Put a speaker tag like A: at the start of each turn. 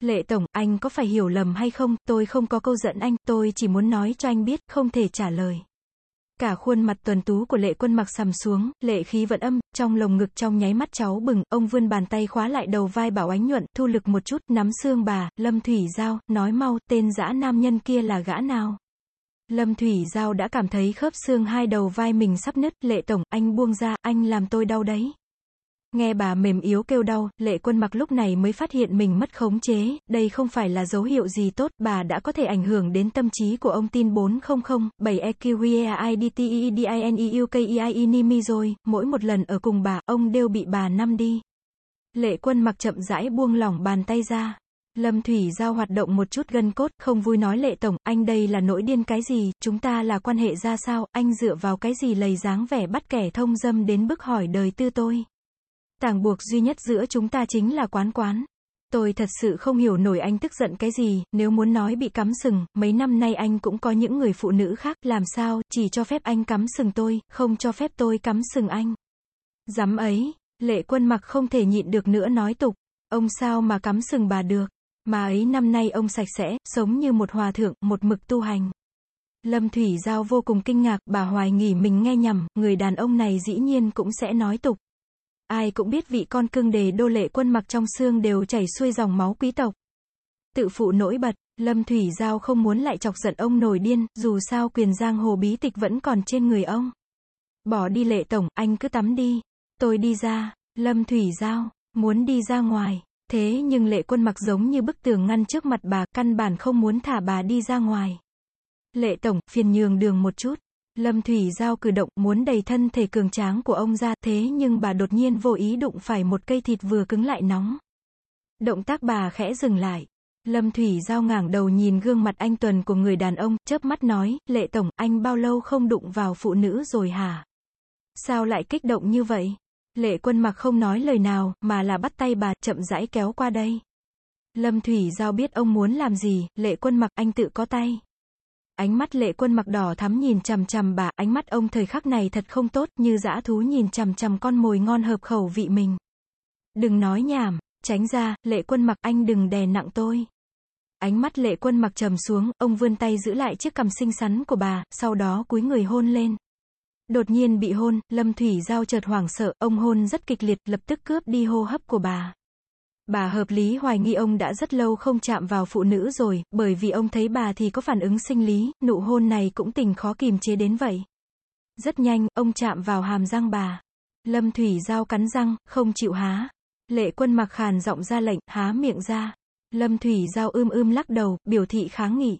A: Lệ Tổng, anh có phải hiểu lầm hay không, tôi không có câu giận anh, tôi chỉ muốn nói cho anh biết, không thể trả lời. Cả khuôn mặt tuần tú của lệ quân mặc sầm xuống, lệ khí vận âm, trong lồng ngực trong nháy mắt cháu bừng, ông vươn bàn tay khóa lại đầu vai bảo ánh nhuận, thu lực một chút, nắm xương bà, Lâm Thủy Giao, nói mau, tên dã nam nhân kia là gã nào. Lâm Thủy Giao đã cảm thấy khớp xương hai đầu vai mình sắp nứt, lệ tổng, anh buông ra, anh làm tôi đau đấy. Nghe bà mềm yếu kêu đau, lệ quân mặc lúc này mới phát hiện mình mất khống chế, đây không phải là dấu hiệu gì tốt, bà đã có thể ảnh hưởng đến tâm trí của ông tin 400, 7 EQEIDTEDINEUKEINIMI rồi, mỗi một lần ở cùng bà, ông đều bị bà năm đi. Lệ quân mặc chậm rãi buông lỏng bàn tay ra. Lâm Thủy Giao hoạt động một chút gân cốt, không vui nói lệ tổng, anh đây là nỗi điên cái gì, chúng ta là quan hệ ra sao, anh dựa vào cái gì lầy dáng vẻ bắt kẻ thông dâm đến bức hỏi đời tư tôi. Tàng buộc duy nhất giữa chúng ta chính là quán quán. Tôi thật sự không hiểu nổi anh tức giận cái gì, nếu muốn nói bị cắm sừng, mấy năm nay anh cũng có những người phụ nữ khác, làm sao, chỉ cho phép anh cắm sừng tôi, không cho phép tôi cắm sừng anh. Dám ấy, lệ quân mặc không thể nhịn được nữa nói tục, ông sao mà cắm sừng bà được, mà ấy năm nay ông sạch sẽ, sống như một hòa thượng, một mực tu hành. Lâm Thủy Giao vô cùng kinh ngạc, bà hoài nghỉ mình nghe nhầm, người đàn ông này dĩ nhiên cũng sẽ nói tục. Ai cũng biết vị con cưng đề đô lệ quân mặc trong xương đều chảy xuôi dòng máu quý tộc. Tự phụ nổi bật, Lâm Thủy Giao không muốn lại chọc giận ông nổi điên, dù sao quyền giang hồ bí tịch vẫn còn trên người ông. Bỏ đi lệ tổng, anh cứ tắm đi. Tôi đi ra, Lâm Thủy Giao, muốn đi ra ngoài. Thế nhưng lệ quân mặc giống như bức tường ngăn trước mặt bà, căn bản không muốn thả bà đi ra ngoài. Lệ tổng, phiền nhường đường một chút. Lâm Thủy Giao cử động muốn đầy thân thể cường tráng của ông ra, thế nhưng bà đột nhiên vô ý đụng phải một cây thịt vừa cứng lại nóng. Động tác bà khẽ dừng lại. Lâm Thủy Giao ngảng đầu nhìn gương mặt anh Tuần của người đàn ông, chớp mắt nói, lệ tổng, anh bao lâu không đụng vào phụ nữ rồi hả? Sao lại kích động như vậy? Lệ quân mặc không nói lời nào, mà là bắt tay bà, chậm rãi kéo qua đây. Lâm Thủy Giao biết ông muốn làm gì, lệ quân mặc, anh tự có tay. Ánh mắt lệ quân mặc đỏ thắm nhìn chằm chằm bà, ánh mắt ông thời khắc này thật không tốt, như dã thú nhìn chằm chằm con mồi ngon hợp khẩu vị mình. Đừng nói nhảm, tránh ra, lệ quân mặc anh đừng đè nặng tôi. Ánh mắt lệ quân mặc trầm xuống, ông vươn tay giữ lại chiếc cằm xinh xắn của bà, sau đó cúi người hôn lên. Đột nhiên bị hôn, Lâm Thủy Giao chợt hoảng sợ, ông hôn rất kịch liệt, lập tức cướp đi hô hấp của bà. Bà hợp lý hoài nghi ông đã rất lâu không chạm vào phụ nữ rồi, bởi vì ông thấy bà thì có phản ứng sinh lý, nụ hôn này cũng tình khó kìm chế đến vậy. Rất nhanh, ông chạm vào hàm răng bà. Lâm Thủy Giao cắn răng, không chịu há. Lệ quân mặc khàn giọng ra lệnh, há miệng ra. Lâm Thủy Giao ưm ưm lắc đầu, biểu thị kháng nghị.